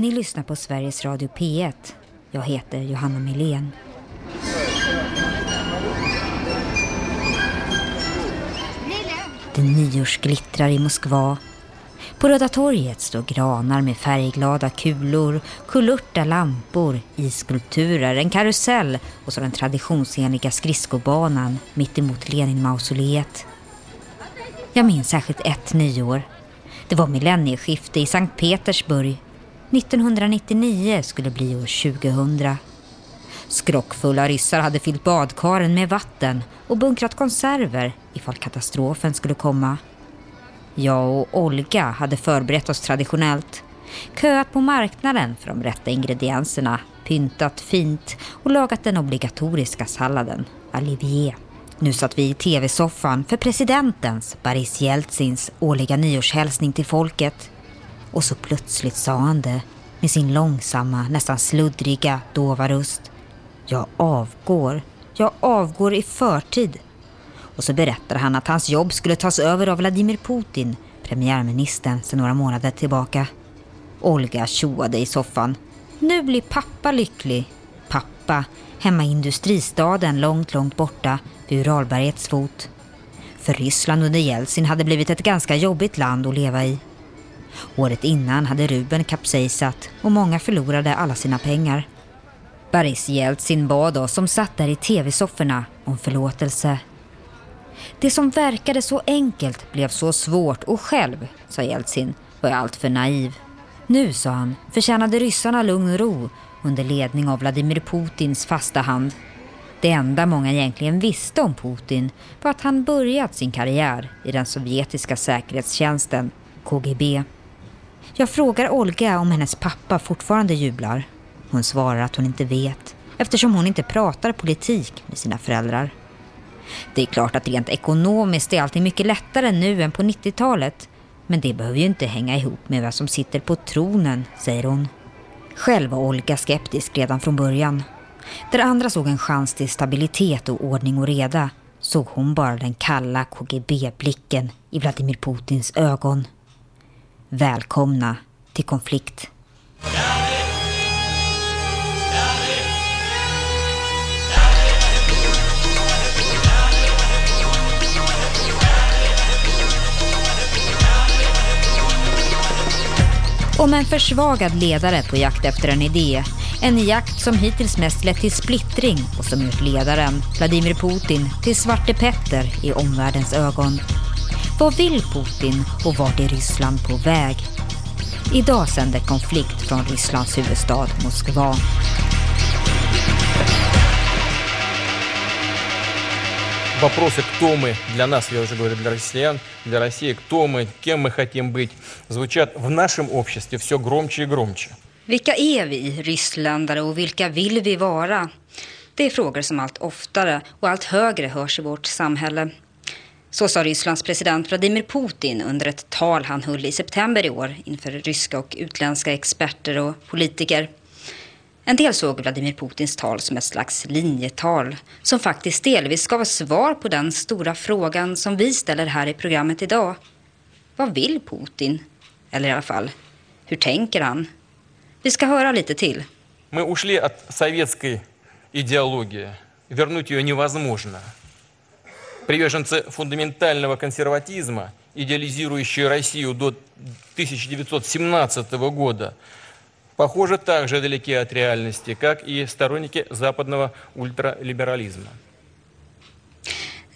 Ni lyssnar på Sveriges Radio P1. Jag heter Johanna Milén. Det nyårsglittrar i Moskva. På Röda torget står granar med färgglada kulor, kulörta lampor, iskulpturer, en karusell och så den traditionsenliga skridskobanan mitt emot Lenin-mausoleet. Jag minns särskilt ett nyår. Det var millennieskifte i Sankt Petersburg. 1999 skulle bli år 2000. Skrockfulla ryssar hade fyllt badkaren med vatten och bunkrat konserver ifall katastrofen skulle komma. Jag och Olga hade förberett oss traditionellt. Köat på marknaden för de rätta ingredienserna, pyntat fint och lagat den obligatoriska salladen, Olivier. Nu satt vi i tv-soffan för presidentens, Boris Jeltsins, årliga nyårshälsning till folket. Och så plötsligt sa han det med sin långsamma, nästan sluddriga, dova röst. Jag avgår. Jag avgår i förtid. Och så berättade han att hans jobb skulle tas över av Vladimir Putin, premiärministern sedan några månader tillbaka. Olga tjoade i soffan. Nu blir pappa lycklig. Pappa, hemma i industristaden långt, långt borta vid Uralbergets fot. För Ryssland under Jeltsin hade blivit ett ganska jobbigt land att leva i. Året innan hade Ruben kapsejsat och många förlorade alla sina pengar. Boris Jeltsin bad oss som satt där i tv-sofforna om förlåtelse. Det som verkade så enkelt blev så svårt och själv, sa Jeltsin, var jag alltför naiv. Nu, sa han, förtjänade ryssarna lugn och ro under ledning av Vladimir Putins fasta hand. Det enda många egentligen visste om Putin var att han börjat sin karriär i den sovjetiska säkerhetstjänsten, KGB. Jag frågar Olga om hennes pappa fortfarande jublar. Hon svarar att hon inte vet eftersom hon inte pratar politik med sina föräldrar. Det är klart att rent ekonomiskt är allting mycket lättare nu än på 90-talet. Men det behöver ju inte hänga ihop med vem som sitter på tronen, säger hon. Själv var Olga skeptisk redan från början. Där andra såg en chans till stabilitet och ordning och reda såg hon bara den kalla KGB-blicken i Vladimir Putins ögon. Välkomna till konflikt. Om en försvagad ledare på jakt efter en idé. En jakt som hittills mest lett till splittring och som gjort ledaren, Vladimir Putin, till Svarte Petter i omvärldens ögon. Vad vill Putin och vart är Ryssland på väg? Idag sänder konflikt från Rysslands huvudstad Moskva. вопросы «кто мы?» для нас, я уже говорю, для россиян, для России, кто мы, кем мы хотим быть, звучат в нашем обществе все громче и громче. Vilka är vi, ryssländare, och vilka vill vi vara? Det är frågor som allt oftare och allt högre hörs i vårt samhälle. Så sa Rysslands president Vladimir Putin under ett tal han höll i september i år inför ryska och utländska experter och politiker. En del såg Vladimir Putins tal som ett slags linjetal som faktiskt delvis gav svar på den stora frågan som vi ställer här i programmet idag. Vad vill Putin? Eller i alla fall, hur tänker han? Vi ska höra lite till. Мы ушли от советской идеологии. Вернуть ее невозможно. Приверженцы фундаментального консерватизма, идеализирующие Россию до 1917 года, похоже, также далеки от реальности, как и сторонники западного ультралиберализма.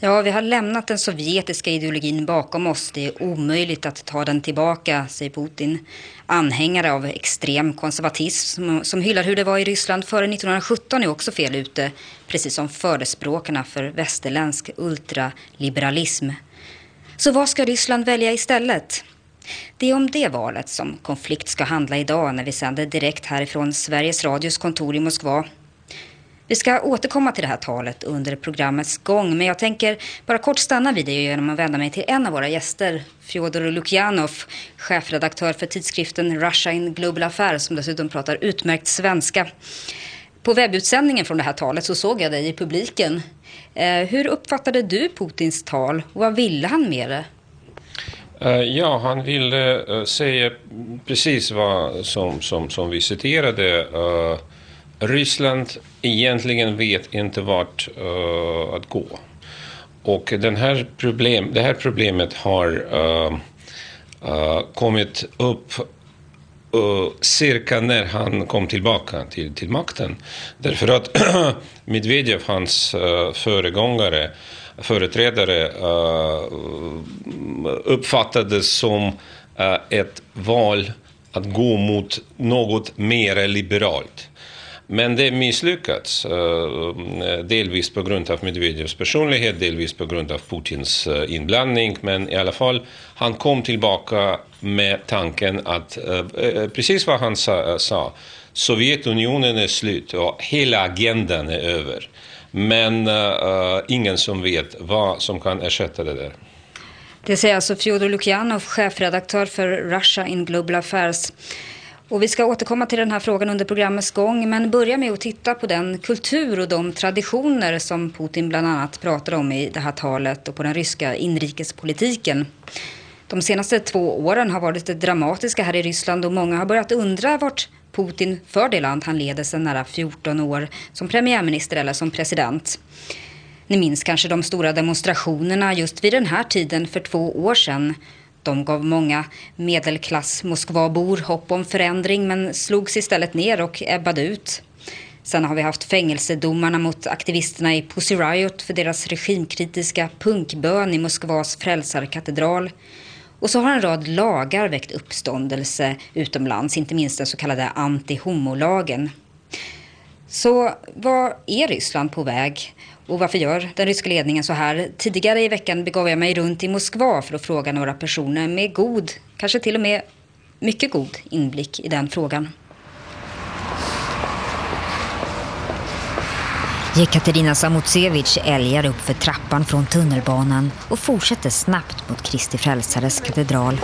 Ja, vi har lämnat den sovjetiska ideologin bakom oss. Det är omöjligt att ta den tillbaka, säger Putin. Anhängare av extrem konservatism som hyllar hur det var i Ryssland före 1917 är också fel ute. Precis som förespråkarna för västerländsk ultraliberalism. Så vad ska Ryssland välja istället? Det är om det valet som konflikt ska handla idag när vi sänder direkt härifrån Sveriges Radios kontor i Moskva. Vi ska återkomma till det här talet under programmets gång men jag tänker bara kort stanna vid det genom att vända mig till en av våra gäster, Fjodor Lukjanov, chefredaktör för tidskriften Russia in Global Affairs som dessutom pratar utmärkt svenska. På webbutsändningen från det här talet så såg jag dig i publiken. Eh, hur uppfattade du Putins tal och vad ville han med det? Eh, ja, han ville eh, säga precis vad som, som, som vi citerade. Ryssland egentligen vet inte vart eh, att gå. Och den här problem, det här problemet har eh, eh, kommit upp uh, cirka när han kom tillbaka till, till makten. Därför att Medvedev, hans uh, föregångare, företrädare, uh, uppfattades som uh, ett val att gå mot något mer liberalt. Men det misslyckats. Eh, eh, delvis på grund av Medvedevs personlighet, delvis på grund av Putins eh, inblandning. Men i alla fall, han kom tillbaka med tanken att, precis vad han sa, Sovjetunionen är slut och hela agendan är över. Men ingen som vet vad som kan ersätta det där. Det säger alltså Fjodor Lukjanov, chefredaktör för Russia in Global Affairs. Och vi ska återkomma till den här frågan under programmets gång men börja med att titta på den kultur och de traditioner som Putin bland annat pratar om i det här talet och på den ryska inrikespolitiken. De senaste två åren har varit dramatiska här i Ryssland och många har börjat undra vart Putin för det land han leder sedan nära 14 år som premiärminister eller som president. Ni minns kanske de stora demonstrationerna just vid den här tiden för två år sedan de gav många medelklass Moskvabor hopp om förändring men slogs istället ner och ebbade ut. Sen har vi haft fängelsedomarna mot aktivisterna i Pussy Riot för deras regimkritiska punkbön i Moskvas frälsarkatedral. Och så har en rad lagar väckt uppståndelse utomlands, inte minst den så kallade anti-homolagen. Så var är Ryssland på väg? Och varför gör den ryska ledningen så här? Tidigare i veckan begav jag mig runt i Moskva för att fråga några personer med god, kanske till och med mycket god inblick i den frågan. Jekaterina Samutsevich älgar upp för trappan från tunnelbanan och fortsätter snabbt mot Kristi Frälsares katedral.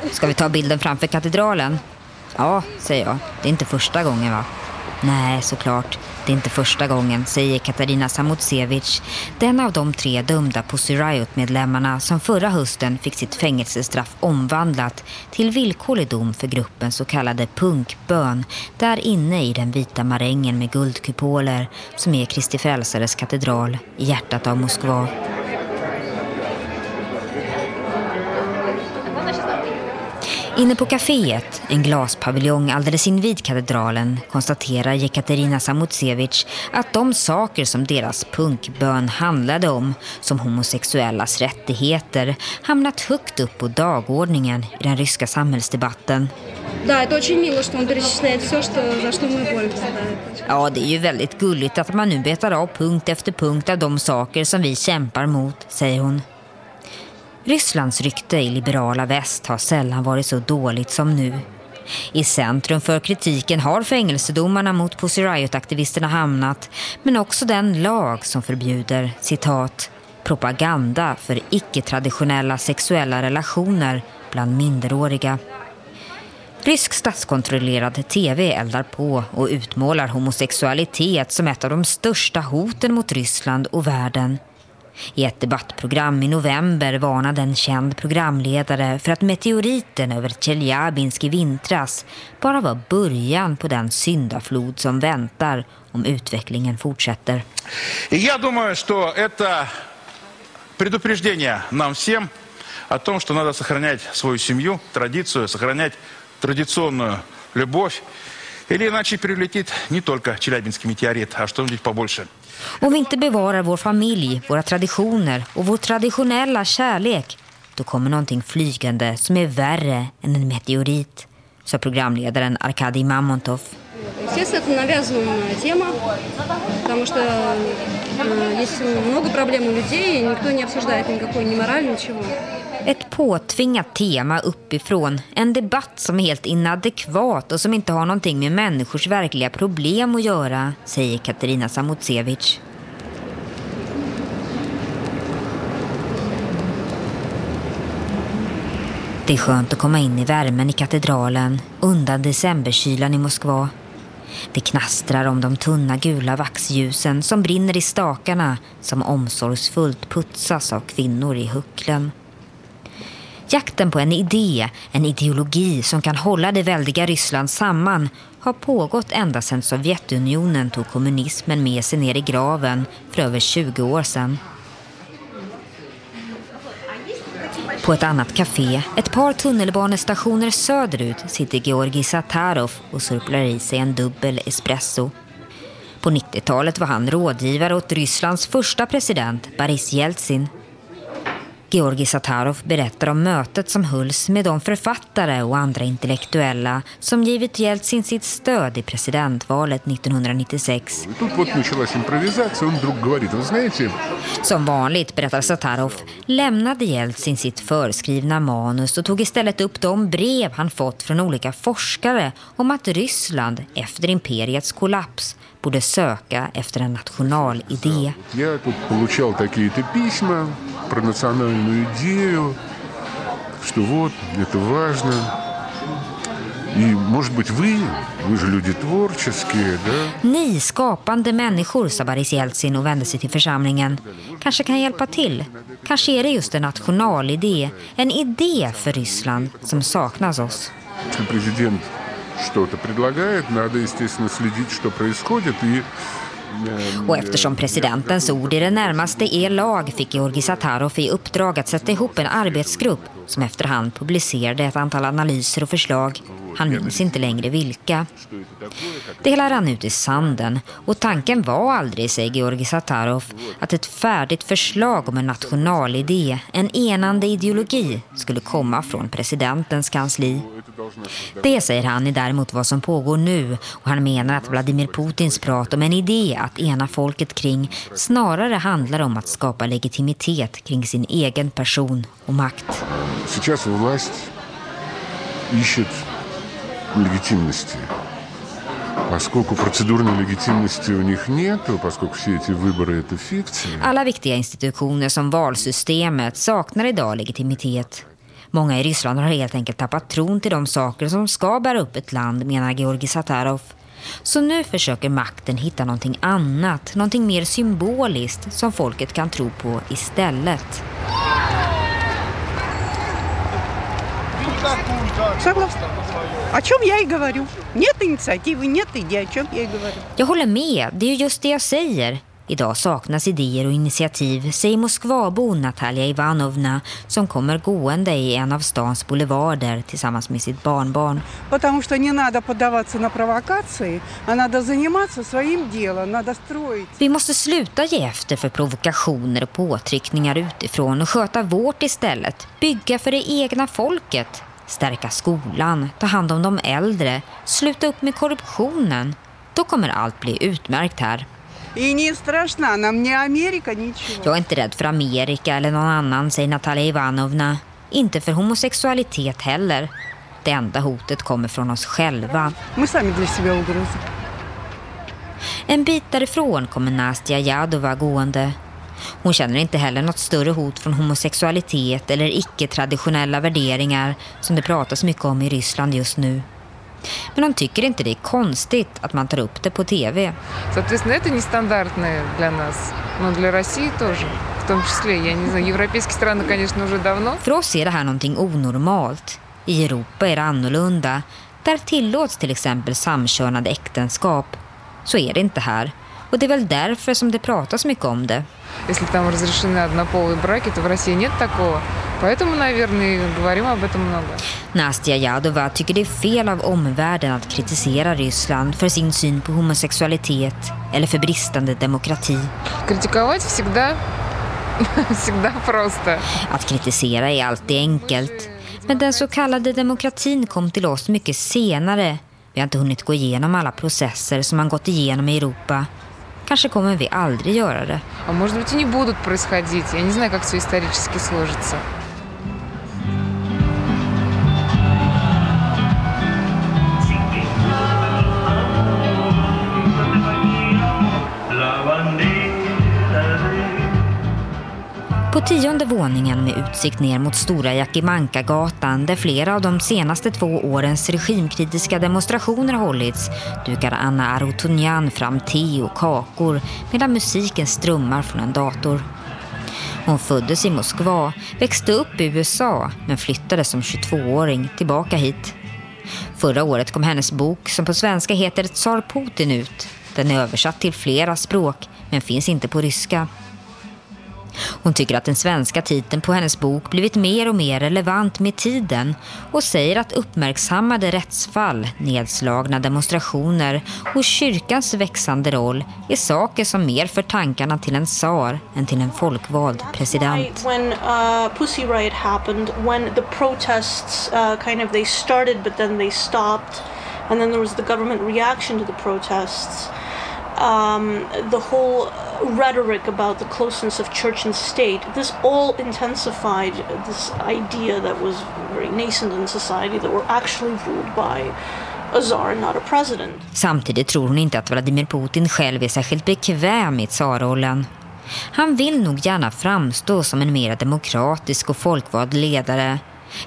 Ska vi ta bilden framför katedralen? Ja, säger jag. Det är inte första gången va? Nej, såklart. Det är inte första gången, säger Katarina Samutsevich, den av de tre dömda Pussy Riot-medlemmarna som förra hösten fick sitt fängelsestraff omvandlat till villkorlig dom för gruppens så kallade punkbön där inne i den vita marängen med guldkupoler som är Kristi Frälsares katedral i hjärtat av Moskva. Inne på kaféet, en glaspaviljong alldeles invid katedralen, konstaterar Jekaterina Samutsevich att de saker som deras punkbön handlade om, som homosexuellas rättigheter, hamnat högt upp på dagordningen i den ryska samhällsdebatten. Ja, det är ju väldigt gulligt att man nu betar av punkt efter punkt av de saker som vi kämpar mot, säger hon. Rysslands rykte i liberala väst har sällan varit så dåligt som nu. I centrum för kritiken har fängelsedomarna mot Pussy Riot-aktivisterna hamnat men också den lag som förbjuder, citat, propaganda för icke-traditionella sexuella relationer bland minderåriga. Rysk statskontrollerad tv eldar på och utmålar homosexualitet som ett av de största hoten mot Ryssland och världen. I ett debattprogram i november varnade en känd programledare för att meteoriten över Tjeljabinsk i vintras bara var början på den syndaflod som väntar om utvecklingen fortsätter. Jag tror att это предупреждение нам всем о том, что надо сохранять свою семью, традицию, сохранять традиционную любовь. Или иначе прилетит не только Челябинский метеорит, а что-нибудь побольше. Om vi inte bevarar vår familj, våra traditioner och vår traditionella kärlek, då kommer någonting flygande som är värre än en meteorit, sa programledaren Arkadij Mamontov. Естественно, это навязываемая тема, потому что э, есть много проблем у людей, и никто не обсуждает никакой ни мораль, ничего. Ett påtvingat tema uppifrån, en debatt som är helt inadekvat och som inte har någonting med människors verkliga problem att göra, säger Katarina Samutsevich. Det är skönt att komma in i värmen i katedralen undan decemberkylan i Moskva. det knastrar om de tunna gula vaxljusen som brinner i stakarna som omsorgsfullt putsas av kvinnor i hucklen. Jakten på en idé, en ideologi som kan hålla det väldiga Ryssland samman har pågått ända sedan Sovjetunionen tog kommunismen med sig ner i graven för över 20 år sedan. På ett annat café, ett par tunnelbanestationer söderut, sitter Georgi Satarov och surplar i sig en dubbel espresso. På 90-talet var han rådgivare åt Rysslands första president, Boris Jeltsin. Georgi Satarov berättar om mötet som hölls med de författare och andra intellektuella som givit Jeltsin sitt stöd i presidentvalet 1996. Som vanligt, berättar Satarov, lämnade Jeltsin sitt förskrivna manus och tog istället upp de brev han fått från olika forskare om att Ryssland efter imperiets kollaps borde söka efter en nationalidé. Jag получал такие-то письма про национальную идею, что вот, это важно. И, может быть, вы, вы же люди творческие, да? Ni skapande människor, sa Boris Jeltsin och vände sig till församlingen. Kanske kan hjälpa till. Kanske är det just en nationalidé, en idé för Ryssland som saknas oss. Президент что-то предлагает, надо, естественно, следить, что происходит, и och eftersom presidentens ord i det närmaste är lag fick Georgi Satarov i uppdrag att sätta ihop en arbetsgrupp som efterhand publicerade ett antal analyser och förslag. Han minns inte längre vilka. Det hela rann ut i sanden och tanken var aldrig, säger Georgi Satarov, att ett färdigt förslag om en nationalidé, en enande ideologi, skulle komma från presidentens kansli. Det, säger han, är däremot vad som pågår nu och han menar att Vladimir Putins prat om en idé att ena folket kring snarare handlar om att skapa legitimitet kring sin egen person och makt. Сейчас власть ищет легитимности. Поскольку процедурной легитимности у них нет, поскольку все эти выборы это фикция. Alla viktiga institutioner som valsystemet saknar idag legitimitet. Många i Ryssland har helt enkelt tappat tron till de saker som ska bära upp ett land, menar Georgi Satarov. Så nu försöker makten hitta någonting annat, någonting mer symboliskt som folket kan tro på istället. Согласна. О чем я и говорю. Нет инициативы, нет идеи, о чем я и говорю. Jag håller med, det är ju just det jag säger. Idag saknas idéer och initiativ, säger Moskvabon Natalia Ivanovna som kommer gående i en av stans boulevarder tillsammans med sitt barnbarn. Потому что не надо поддаваться на провокации, а надо заниматься своим делом, надо строить. Vi måste sluta ge efter för provokationer och påtryckningar utifrån och sköta vårt istället. Bygga för det egna folket. stärka skolan, ta hand om de äldre, sluta upp med korruptionen. Då kommer allt bli utmärkt här. Jag är inte rädd för Amerika eller någon annan, säger Natalia Ivanovna. Inte för homosexualitet heller. Det enda hotet kommer från oss själva. En bit därifrån kommer Nastia Jadova gående. Hon känner inte heller något större hot från homosexualitet eller icke-traditionella värderingar som det pratas mycket om i Ryssland just nu. Men hon tycker inte det är konstigt att man tar upp det på tv. Соответственно, это нестандартное для нас, но для России тоже. В том числе, я не знаю, европейские страны, конечно, уже давно. För oss är det här någonting onormalt. I Europa är det annorlunda. Där tillåts till exempel samkönade äktenskap. Så är det inte här. Och det är väl därför som det pratas mycket om det. Если там разрешены однополые браки, то в России нет такого. Поэтому, наверное, и говорим об этом много. Nastja Jadova tycker det är fel av omvärlden att kritisera Ryssland för sin syn på homosexualitet eller för bristande demokrati. Критиковать всегда, всегда просто. Att kritisera är alltid enkelt. Men den så kallade demokratin kom till oss mycket senare. Vi har inte hunnit gå igenom alla processer som man gått igenom i Europa. Kanske kommer vi aldrig göra det. А может быть и не будут происходить. Я не знаю, как все исторически сложится. På tionde våningen med utsikt ner mot Stora Jakimanka-gatan där flera av de senaste två årens regimkritiska demonstrationer hållits dukar Anna Arutunjan fram te och kakor medan musiken strömmar från en dator. Hon föddes i Moskva, växte upp i USA men flyttade som 22-åring tillbaka hit. Förra året kom hennes bok som på svenska heter Tsar Putin ut. Den är översatt till flera språk men finns inte på ryska. Hon tycker att den svenska titeln på hennes bok blivit mer och mer relevant med tiden och säger att uppmärksammade rättsfall, nedslagna demonstrationer och kyrkans växande roll är saker som mer för tankarna till en tsar än till en folkvald president. When uh, Pussy Riot happened, when the protests uh, kind of they started but then they stopped and then there was the government reaction to the protests um, the whole rhetoric about the closeness of church and state, this all intensified this idea that was very nascent in society that we're actually ruled by a czar, not a president. Samtidigt tror hon inte att Vladimir Putin själv är särskilt bekväm i tsarrollen. Han vill nog gärna framstå som en mer demokratisk och folkvald ledare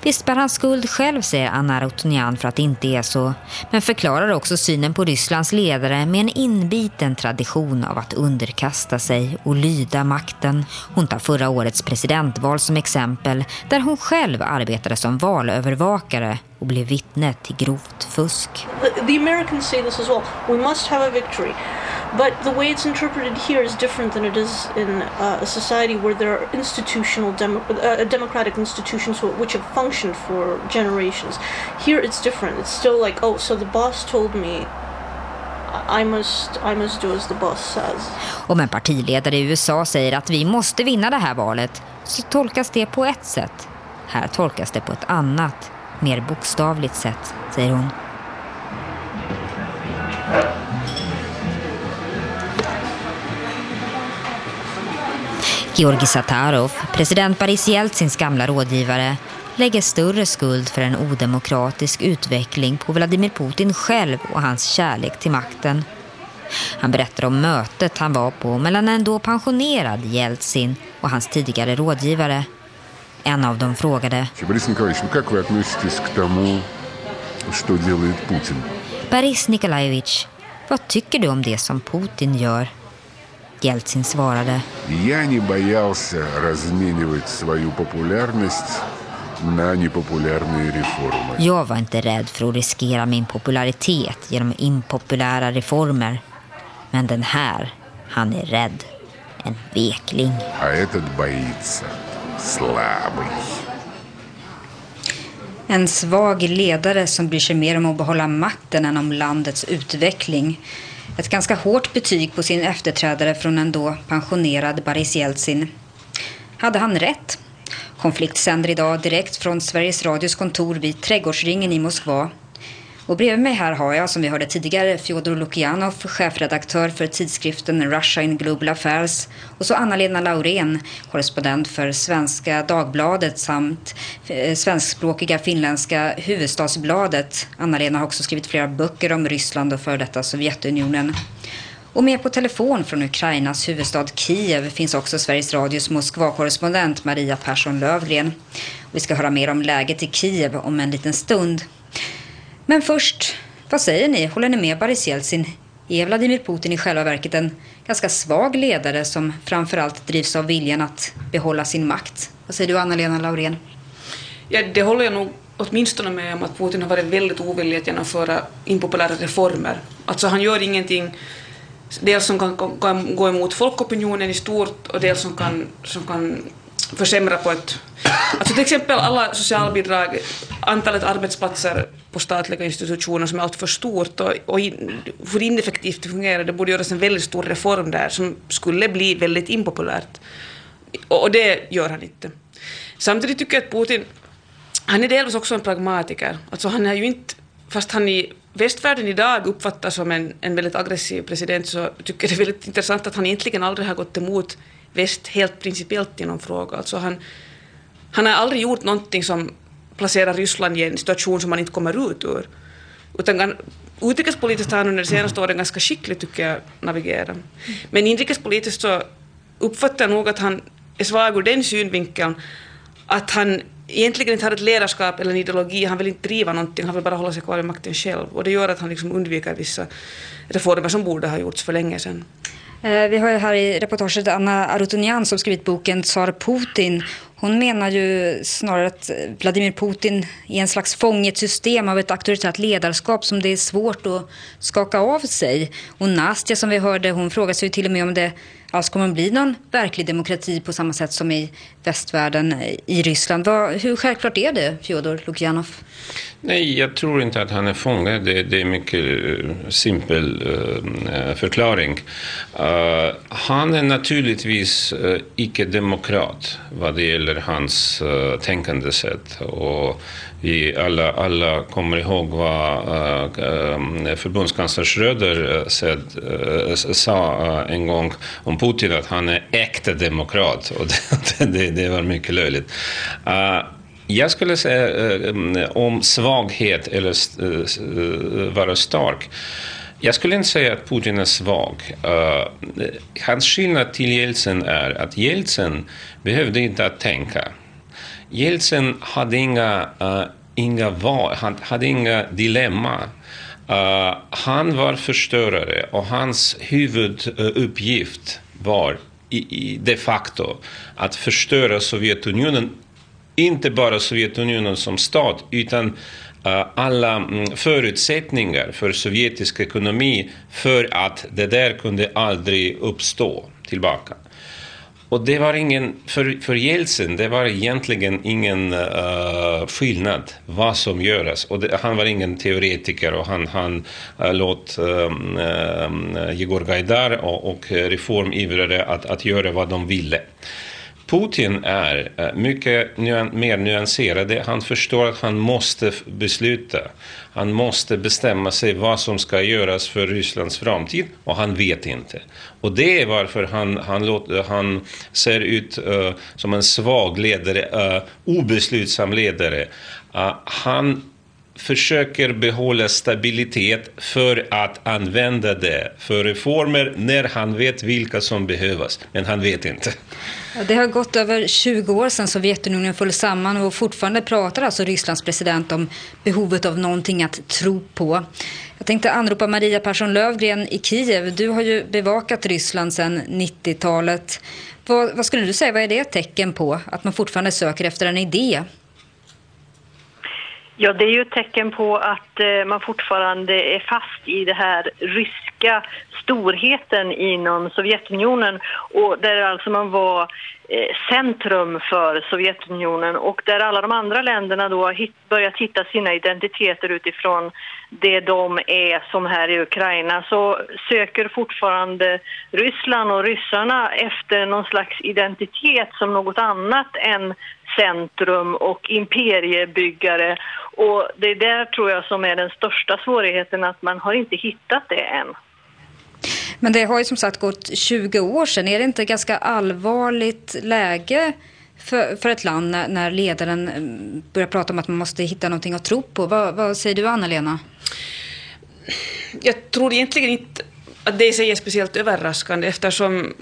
Visst bär han skuld själv, säger Anna Rotonian för att det inte är så. Men förklarar också synen på Rysslands ledare med en inbiten tradition av att underkasta sig och lyda makten. Hon tar förra årets presidentval som exempel där hon själv arbetade som valövervakare och blev vittne till grovt fusk. The, Americans say this as well. We must have a victory. But the way it's interpreted here is different than it is in uh, a society where there are institutional, demo uh, democratic institutions which have functioned for generations. Here it's different. It's still like, oh, so the boss told me I must, I must do as the boss says. Om en partiledare i USA säger att vi måste vinna det här valet så tolkas det på ett sätt. Här tolkas det på ett annat, mer bokstavligt sett, säger hon. Georgi Satarov, president Boris Jeltsins gamla rådgivare, lägger större skuld för en odemokratisk utveckling på Vladimir Putin själv och hans kärlek till makten. Han berättar om mötet han var på mellan en då pensionerad Jeltsin och hans tidigare rådgivare. En av dem frågade Boris Nikolaevich, как вы относитесь к тому, что делает Putin? Boris Nikolajevich, vad tycker du om det som Putin gör? Jeltsin svarade. Я не боялся разменивать свою популярность на непопулярные реформы. Jag var inte rädd för att riskera min popularitet genom impopulära reformer. Men den här, han är rädd. En vekling. А этот боится. Slabbig. En svag ledare som bryr sig mer om att behålla makten än om landets utveckling. Ett ganska hårt betyg på sin efterträdare från en då pensionerad Boris Jeltsin. Hade han rätt? Konflikt sänder idag direkt från Sveriges Radios kontor vid Trädgårdsringen i Moskva och bredvid mig här har jag, som vi hörde tidigare, Fjodor Lukianov, chefredaktör för tidskriften Russia in Global Affairs. Och så Anna-Lena Laurén, korrespondent för Svenska Dagbladet samt eh, svenskspråkiga finländska Huvudstadsbladet. Anna-Lena har också skrivit flera böcker om Ryssland och för detta Sovjetunionen. Och med på telefon från Ukrainas huvudstad Kiev finns också Sveriges Radios Moskva-korrespondent Maria Persson Lövgren. Vi ska höra mer om läget i Kiev om en liten stund. Men först, vad säger ni? Håller ni med Boris Jeltsin? Är e Vladimir Putin i själva verket en ganska svag ledare som framförallt drivs av viljan att behålla sin makt? Vad säger du Anna-Lena Laurén? Ja, det håller jag nog åtminstone med om att Putin har varit väldigt ovillig att genomföra impopulära reformer. Alltså han gör ingenting dels som kan, kan gå emot folkopinionen i stort och dels som kan, som kan försämra på ett... Alltså till exempel alla socialbidrag, antalet arbetsplatser på statliga institutioner som är alltför stort och, och hur ineffektivt det fungerar. Det borde göras en väldigt stor reform där som skulle bli väldigt impopulärt. Och, och det gör han inte. Samtidigt tycker jag att Putin, han är delvis också en pragmatiker. Alltså han är ju inte, fast han i västvärlden idag uppfattas som en, en väldigt aggressiv president så tycker jag det är väldigt intressant att han egentligen aldrig har gått emot väst helt principiellt i någon fråga. Alltså han, han har aldrig gjort någonting som placerar Ryssland i en situation som man inte kommer ut ur. Utan utrikespolitiskt har han under de senaste åren ganska skickligt, tycker jag, navigerat. Men inrikespolitiskt så uppfattar jag nog att han är svag ur den synvinkeln att han egentligen inte har ett ledarskap eller en ideologi, han vill inte driva någonting, han vill bara hålla sig kvar vid makten själv. Och det gör att han liksom undviker vissa reformer som borde ha gjorts för länge sedan. Eh, vi har ju här i reportaget Anna Arutunian som skrivit boken Tsar Putin. Hon menar ju snarare att Vladimir Putin är en slags fånge i ett system av ett auktoritärt ledarskap som det är svårt att skaka av sig. Och Nastja som vi hörde, hon frågar sig ju till och med om det alls kommer att bli någon verklig demokrati på samma sätt som i västvärlden eh, i Ryssland. Vad, hur självklart är det, Fjodor Lukjanov? Nej, jag tror inte att han är fångad. Det, det är en mycket eh, simpel uh, förklaring. Uh, han är naturligtvis uh, icke-demokrat vad det gäller hans uh, tänkandesätt. Och vi alla, alla kommer ihåg vad äh, förbundskansler Schröder eh, said, sa en gång om Putin, att han är äkta demokrat. Och det, det, det var mycket löjligt. Jag skulle säga om svaghet eller eh, vara stark. Jag skulle inte säga att Putin är svag. Uh, hans skillnad till Jeltsin är att Jeltsin behövde inte att tänka. Jeltsin hade inga, uh, inga val, han hade inga dilemma. Uh, han var förstörare och hans huvuduppgift var i, i de facto att förstöra Sovjetunionen inte bara Sovjetunionen som stat, utan eh, alla mm, förutsättningar för sovjetisk ekonomi för att det där kunde aldrig uppstå tillbaka. Och det var ingen, för, för Jeltsin, det var egentligen ingen uh, skillnad vad som görs. Och det, han var ingen teoretiker och han, han uh, låt eh, um, uh, Jegor Gajdar och, och reformivrare att, att göra vad de ville. Putin är eh, mycket mer nyanserad. Han förstår att han måste besluta. Han måste bestämma sig vad som ska göras för Rysslands framtid och han vet inte. Och det är varför han, han, låter, han ser ut uh, som en svag ledare, uh, obeslutsam ledare. Uh, han försöker behålla stabilitet för att använda det för reformer när han vet vilka som behövs. Men han vet inte. Det har gått över 20 år sedan Sovjetunionen föll samman och fortfarande pratar alltså Rysslands president om behovet av någonting att tro på. Jag tänkte anropa Maria Persson Lövgren i Kiev. Du har ju bevakat Ryssland sedan 90-talet. Vad, vad skulle du säga, vad är det ett tecken på? Att man fortfarande söker efter en idé? Ja, det är ju ett tecken på att eh, man fortfarande är fast i det här ryska storheten inom Sovjetunionen och där alltså man var eh, centrum för Sovjetunionen och där alla de andra länderna då har börjat hitta sina identiteter utifrån det de är som här i Ukraina så söker fortfarande Ryssland och ryssarna efter någon slags identitet som något annat än centrum och imperiebyggare och det är där tror jag som är den största svårigheten att man har inte hittat det än. Men det har ju som sagt gått 20 år sedan. Är det inte ganska allvarligt läge för, för ett land när, när, ledaren mm, börjar prata om att man måste hitta någonting att tro på? Vad, vad säger du, Anna-Lena? Jag tror egentligen inte att det i sig är speciellt överraskande eftersom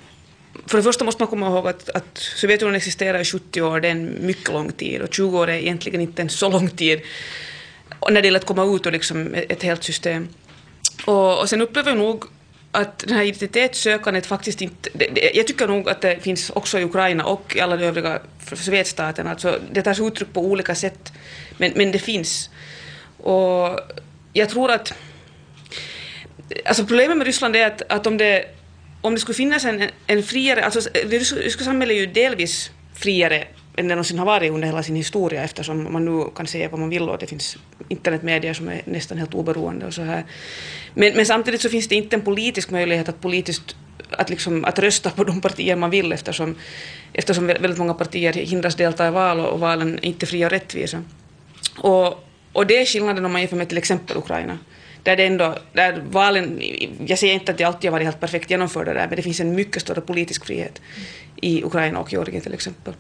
för det första måste man komma ihåg att, att Sovjetunionen existerar i 70 år, det är en mycket lång tid och 20 år är egentligen inte en så lång tid när det gäller att komma ut ur liksom ett helt system. Och, och sen upplever jag nog att den här identitetssökandet faktiskt inte... Det, det, jag tycker nog att det finns också i Ukraina och i alla de övriga Sovjetstaterna. Alltså, det tar sig uttryck på olika sätt, men, men det finns. Och jag tror att... Alltså problemet med Ryssland är att, att om det om det skulle finnas en, en friare, alltså det ryska samhället är ju delvis friare än det någonsin har varit under hela sin historia eftersom man nu kan säga vad man vill och det finns internetmedier som är nästan helt oberoende och så här. Men, men samtidigt så finns det inte en politisk möjlighet att politiskt att, liksom, att rösta på de partier man vill eftersom, eftersom väldigt många partier hindras delta i val och, valen är inte fria och rättvisa. Och, och det är skillnaden om man jämför med till exempel Ukraina där det ändå, där valen, jag säger inte att det alltid har varit helt perfekt genomförda där, men det finns en mycket större politisk frihet i Ukraina och Georgien till exempel.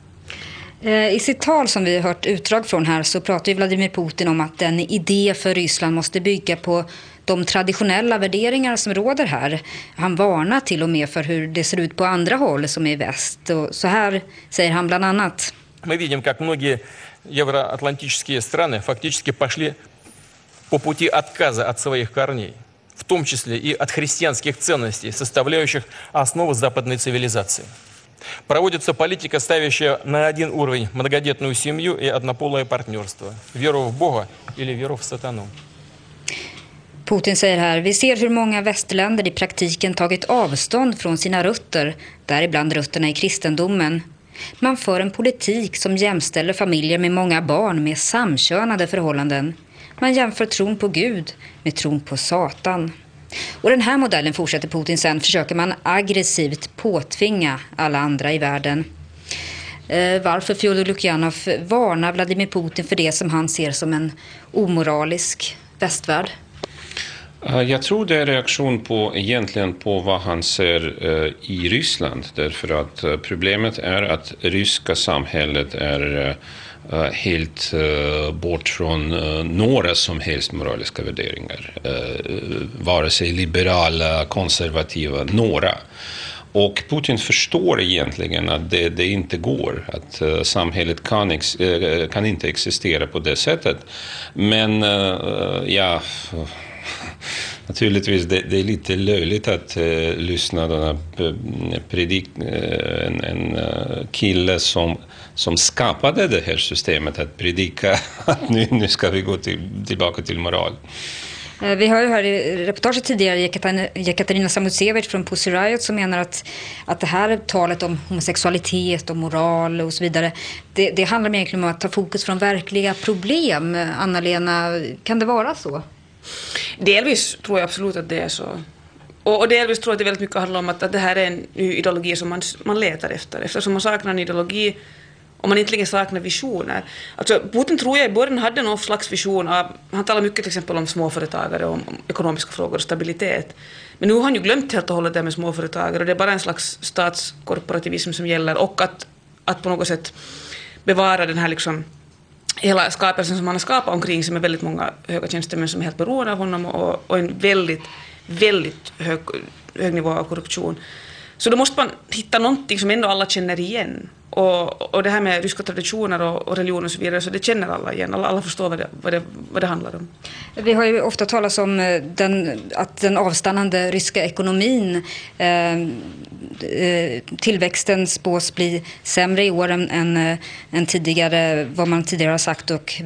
Eh, I sitt tal som vi har hört utdrag från här så pratar Vladimir Putin om att en idé för Ryssland måste bygga på de traditionella värderingar som råder här. Han varnar till och med för hur det ser ut på andra håll som är i väst. Och så här säger han bland annat. Мы видим, как многие евроатлантические страны фактически пошли по пути отказа от своих корней, в том числе и от христианских ценностей, составляющих основу западной цивилизации. Проводится политика, ставящая на один уровень многодетную семью и однополое партнерство, веру в Бога или веру в сатану. Putin säger här, vi ser hur många västländer i praktiken tagit avstånd från sina rötter, däribland rötterna i kristendomen. Man för en politik som jämställer familjer med många barn med samkönade förhållanden. Man jämför tron på Gud med tron på Satan. Och den här modellen fortsätter Putin sen försöker man aggressivt påtvinga alla andra i världen. Eh, varför Fjodor Lukjanov varnar Vladimir Putin för det som han ser som en omoralisk västvärld? Eh, jag tror det är reaktion på egentligen på vad han ser eh, i Ryssland. Därför att problemet är att ryska samhället är Eh, helt eh, bort från eh, några som helst moraliska värderingar. vare sig liberala, konservativa, några. Och Putin förstår egentligen att det, det inte går, att uh, samhället kan, ex, uh, kan inte existera på det sättet. Men uh, ja, naturligtvis det, det, är lite löjligt att eh, lyssna på den eh, predik, eh, en, en kille som, som skapade det här systemet att predika att nu, nu ska vi gå till, tillbaka till moral. Vi har ju här i reportaget tidigare Jekaterina Samutsevich från Pussy Riot som menar att, att det här talet om homosexualitet och moral och så vidare, det, det handlar egentligen om att ta fokus från verkliga problem. Anna-Lena, kan det vara så? Delvis tror jag absolut att det är så. Och, och delvis tror jag att det väldigt mycket handlar om att, att det här är en ny ideologi som man, man letar efter. Eftersom man saknar en ideologi om man inte längre saknar visioner. Alltså, Putin tror jag i början hade någon slags vision av, han talar mycket till exempel om småföretagare och om, om ekonomiska frågor och stabilitet. Men nu har han ju glömt helt och hållet det med småföretagare och det är bara en slags statskorporativism som gäller och att, att på något sätt bevara den här liksom hela skapelsen som han har skapat omkring sig med väldigt många höga tjänstemän som är helt beroende av honom och, och en väldigt, väldigt hög, hög nivå av korruption. Så då måste man hitta någonting som ändå alla känner igen. Och, och det här med ryska traditioner och, och religion och så vidare, så det känner alla igen. Alla, alla förstår vad det, vad, det, vad det handlar om. Vi har ju ofta talat om eh, den, att den avstannande ryska ekonomin, eh, eh, tillväxten spås bli sämre i år än, än, eh, än tidigare, vad man tidigare har sagt och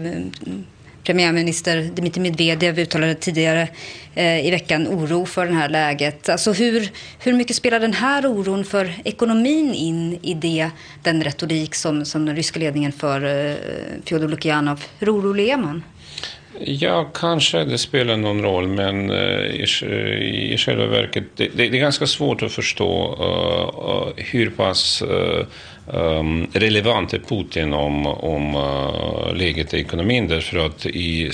premiärminister Dmitrij Medvedev uttalade tidigare eh, i veckan oro för det här läget. Alltså hur, hur mycket spelar den här oron för ekonomin in i det, den retorik som, som den ryska ledningen för eh, Fjodor Lukjanov? Hur orolig är man? Ja, kanske det spelar någon roll, men uh, i, i själva verket det, det, det, är ganska svårt att förstå uh, uh, hur pass uh, Ehm, relevant är Putin om, om eh, läget i ekonomin. Därför att i,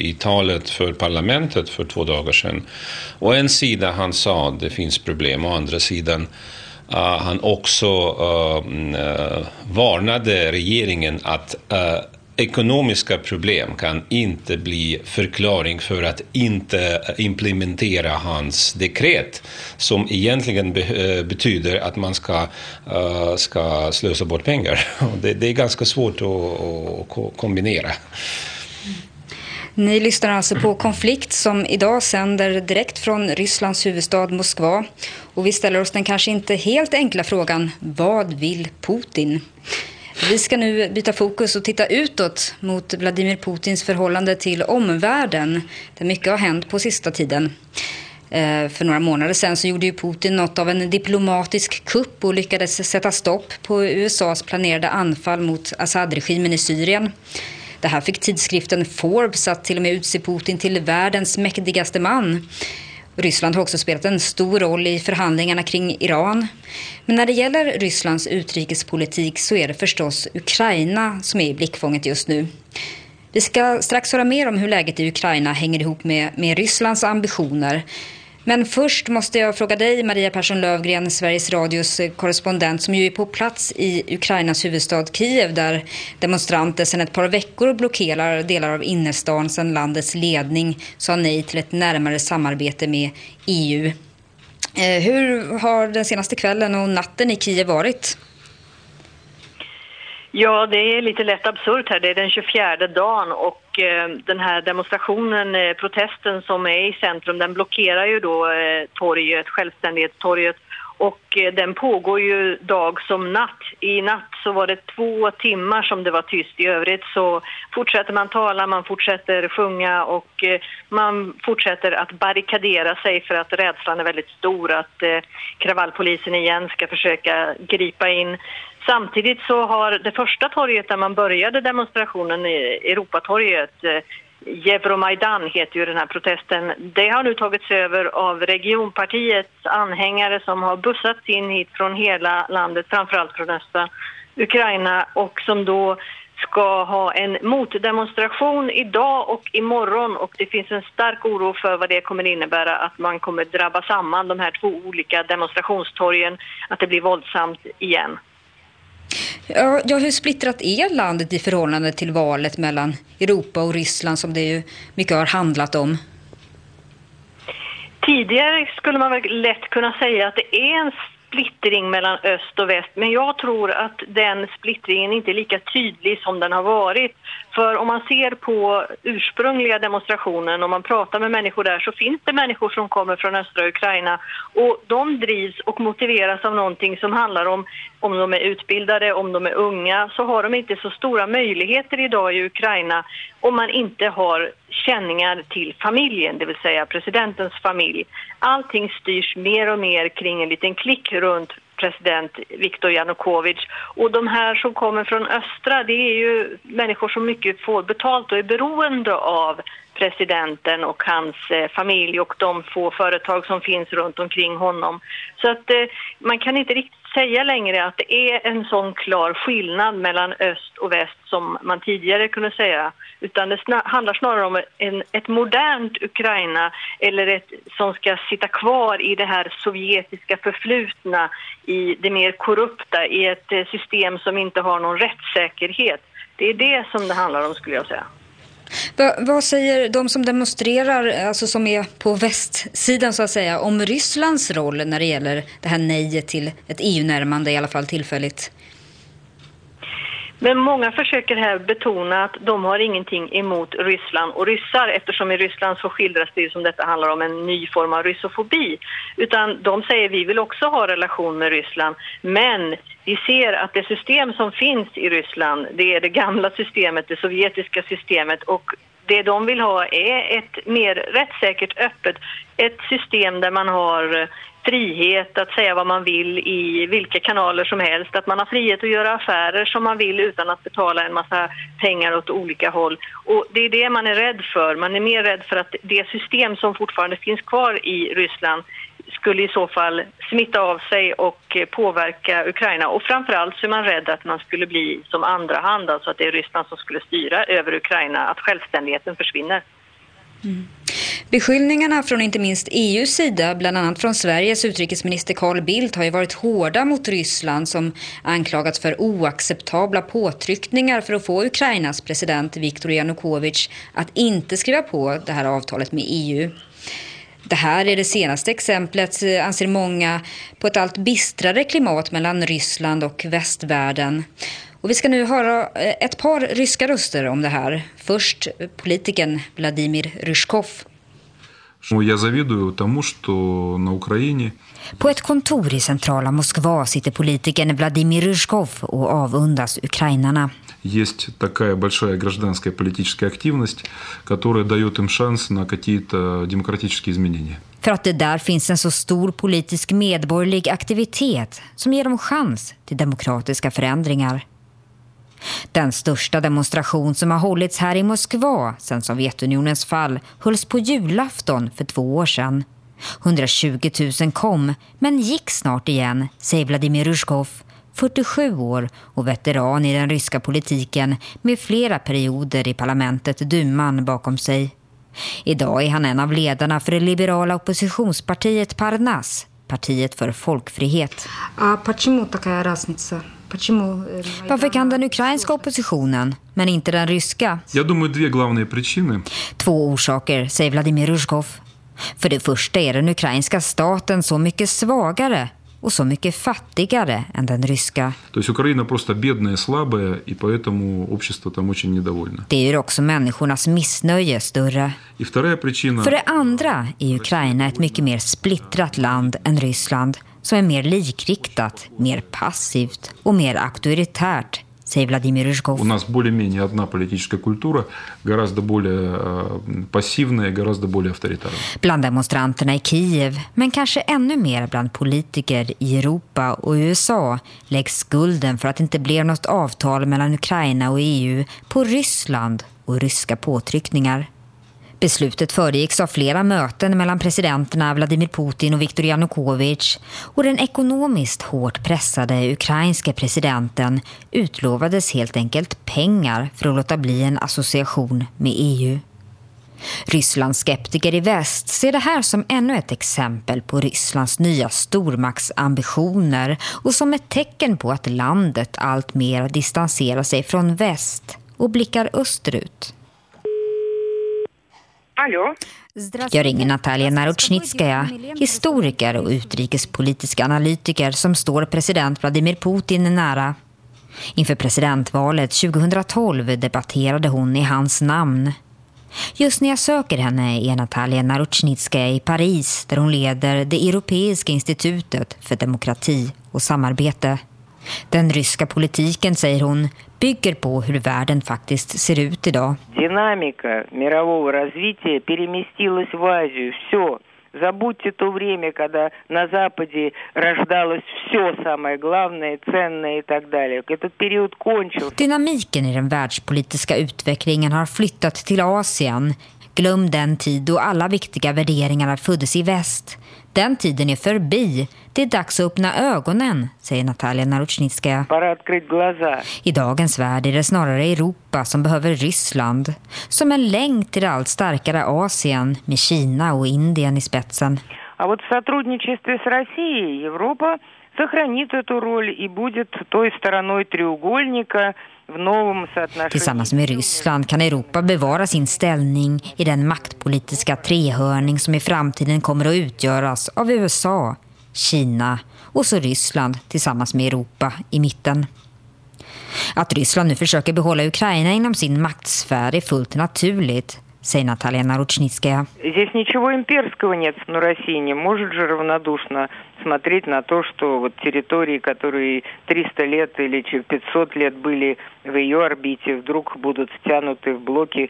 i talet för parlamentet för två dagar sedan, å en sida han sa att det finns problem, å andra sidan eh, han också eh, mm, varnade regeringen att ekonomiska problem kan inte bli förklaring för att inte implementera hans dekret som egentligen be eh, betyder att man ska, uh, ska slösa bort pengar. Det, det är ganska svårt att, att kombinera. Ni lyssnar alltså på Konflikt som idag sänder direkt från Rysslands huvudstad Moskva. Och vi ställer oss den kanske inte helt enkla frågan, vad vill Putin? Vi ska nu byta fokus och titta utåt mot Vladimir Putins förhållande till omvärlden, där mycket har hänt på sista tiden. Eh, för några månader sedan så gjorde ju Putin något av en diplomatisk kupp och lyckades sätta stopp på USAs planerade anfall mot Assad-regimen i Syrien. Det här fick tidskriften Forbes att till och med utse Putin till världens mäktigaste man. Ryssland har också spelat en stor roll i förhandlingarna kring Iran. Men när det gäller Rysslands utrikespolitik så är det förstås Ukraina som är i blickfånget just nu. Vi ska strax höra mer om hur läget i Ukraina hänger ihop med, med Rysslands ambitioner. Men först måste jag fråga dig, Maria Persson Lövgren, Sveriges Radios eh, korrespondent som ju är på plats i Ukrainas huvudstad Kiev där demonstranter sedan ett par veckor blockerar delar av innerstan sedan landets ledning sa nej till ett närmare samarbete med EU. Eh, hur har den senaste kvällen och natten i Kiev varit? Ja, det är lite lätt absurt här. Det är den 24 dagen och eh, den här demonstrationen, eh, protesten som är i centrum, den blockerar ju då eh, torget, självständighetstorget och eh, den pågår ju dag som natt. I natt så var det två timmar som det var tyst. I övrigt så fortsätter man tala, man fortsätter sjunga och eh, man fortsätter att barrikadera sig för att rädslan är väldigt stor att eh, kravallpolisen igen ska försöka gripa in. Samtidigt så har det första torget där man började demonstrationen, Europatorget, eh, Euromaidan heter ju den här protesten. Det har nu tagits över av regionpartiets anhängare som har bussats in hit från hela landet, framförallt från östra Ukraina och som då ska ha en motdemonstration idag och imorgon och det finns en stark oro för vad det kommer innebära att man kommer drabba samman de här två olika demonstrationstorgen, att det blir våldsamt igen. Ja, hur splittrat är landet i förhållande till valet mellan Europa och Ryssland som det ju mycket har handlat om? Tidigare skulle man väl lätt kunna säga att det är en splittring mellan öst och väst men jag tror att den splittringen inte är lika tydlig som den har varit. För om man ser på ursprungliga demonstrationen, om man pratar med människor där så finns det människor som kommer från östra Ukraina och de drivs och motiveras av någonting som handlar om om de är utbildade, om de är unga så har de inte så stora möjligheter idag i Ukraina om man inte har känningar till familjen, det vill säga presidentens familj. Allting styrs mer och mer kring en liten klick runt president Viktor Janukovic. Och de här som kommer från östra, det är ju människor som mycket får betalt och är beroende av presidenten och hans eh, familj och de få företag som finns runt omkring honom. Så att eh, man kan inte riktigt säga längre att det är en sån klar skillnad mellan öst och väst som man tidigare kunde säga. Utan det handlar snarare om en, ett modernt Ukraina eller ett som ska sitta kvar i det här sovjetiska förflutna, i det mer korrupta, i ett eh, system som inte har någon rättssäkerhet. Det är det som det handlar om skulle jag säga. Va, vad säger de som demonstrerar, alltså som är på västsidan så att säga, om Rysslands roll när det gäller det här nejet till ett EU-närmande i alla fall tillfälligt? Men många försöker här betona att de har ingenting emot Ryssland och ryssar eftersom i Ryssland så skildras det som detta handlar om en ny form av ryssofobi. Utan de säger vi vill också ha relation med Ryssland men vi ser att det system som finns i Ryssland det är det gamla systemet, det sovjetiska systemet och det de vill ha är ett mer rättssäkert öppet, ett system där man har frihet att säga vad man vill i vilka kanaler som helst. Att man har frihet att göra affärer som man vill utan att betala en massa pengar åt olika håll. Och det är det man är rädd för. Man är mer rädd för att det system som fortfarande finns kvar i Ryssland skulle i så fall smitta av sig och påverka Ukraina. Och framförallt så är man rädd att man skulle bli som andra hand, alltså att det är Ryssland som skulle styra över Ukraina, att självständigheten försvinner. Mm. Beskyllningarna från inte minst EUs sida, bland annat från Sveriges utrikesminister Carl Bildt, har ju varit hårda mot Ryssland som anklagats för oacceptabla påtryckningar för att få Ukrainas president Viktor Yanukovych att inte skriva på det här avtalet med EU. Det här är det senaste exemplet, anser många, på ett allt bistrare klimat mellan Ryssland och västvärlden. Och vi ska nu höra eh, ett par ryska röster om det här. Först eh, politikern Vladimir Ryzhkov. Jag завидую тому, что на Украине på ett kontor i centrala Moskva sitter politikern Vladimir Ryzhkov och avundas ukrainarna. Есть такая большая гражданская политическая активность, которая дает им шанс на какие-то демократические изменения. För att det där finns en så stor politisk medborgerlig aktivitet som ger dem chans till demokratiska förändringar. Den största demonstration som har hållits här i Moskva sedan Sovjetunionens fall hölls på julafton för två år sedan. 120 000 kom, men gick snart igen, säger Vladimir Ryzhkov, 47 år och veteran i den ryska politiken med flera perioder i parlamentet Duman bakom sig. Idag är han en av ledarna för det liberala oppositionspartiet Parnas, partiet för folkfrihet. Varför varför kan den ukrainska oppositionen, men inte den ryska? Två orsaker, säger Vladimir Ryzjkov. För det första är den ukrainska staten så mycket svagare och så mycket fattigare än den ryska. Det gör också människornas missnöje större. För det andra är Ukraina ett mycket mer splittrat land än Ryssland- som är mer likriktat, mer passivt och mer auktoritärt säger Vladimir Ryzhkov. У нас более-менее одна политическая культура, гораздо более э, пассивная, гораздо более авторитарная. Bland demonstranterna i Kiev, men kanske ännu mer bland politiker i Europa och USA läggs skulden för att det inte blev något avtal mellan Ukraina och EU på Ryssland och ryska påtryckningar. Beslutet föregicks av flera möten mellan presidenterna Vladimir Putin och Viktor Yanukovych och den ekonomiskt hårt pressade ukrainska presidenten utlovades helt enkelt pengar för att låta bli en association med EU. Rysslands skeptiker i väst ser det här som ännu ett exempel på Rysslands nya stormaktsambitioner och som ett tecken på att landet allt mer distanserar sig från väst och blickar österut. Jag ringer Natalia Narutsjnitskaja, historiker och utrikespolitisk analytiker som står president Vladimir Putin nära. Inför presidentvalet 2012 debatterade hon i hans namn. Just när jag söker henne är Natalia Narutsjnitskaja i Paris där hon leder det europeiska institutet för demokrati och samarbete. Den ryska politiken, säger hon, bygger på hur världen faktiskt ser ut idag. Динамика мирового развития переместилась в Азию. Все. Забудьте то время, когда на Западе рождалось все самое главное, ценное и так далее. Этот период кончился. Dynamiken i den världspolitiska utvecklingen har flyttat till Asien. Glöm den tid då alla viktiga värderingar föddes i väst. Den tiden är förbi. Det är dags att öppna ögonen, säger Natalia Narutjnitskaja. Пора открыть глаза. I dagens värld är det snarare Europa som behöver Ryssland. Som en länk till det allt starkare Asien med Kina och Indien i spetsen. А вот в сотрудничестве с Россией Европа сохранит эту роль и будет той стороной треугольника в новом соотношении. Tillsammans med Ryssland kan Europa bevara sin ställning i den maktpolitiska trehörning som i framtiden kommer att utgöras av USA, Kina och så Ryssland tillsammans med Europa i mitten. Att Ryssland nu försöker behålla Ukraina inom sin maktsfär är fullt naturligt, säger Natalia Narutjnitskaja. Здесь ничего имперского нет, но Россия не может же равнодушно смотреть на то, что вот территории, которые 300 лет или 500 лет были в ее орбите, вдруг будут втянуты в блоки,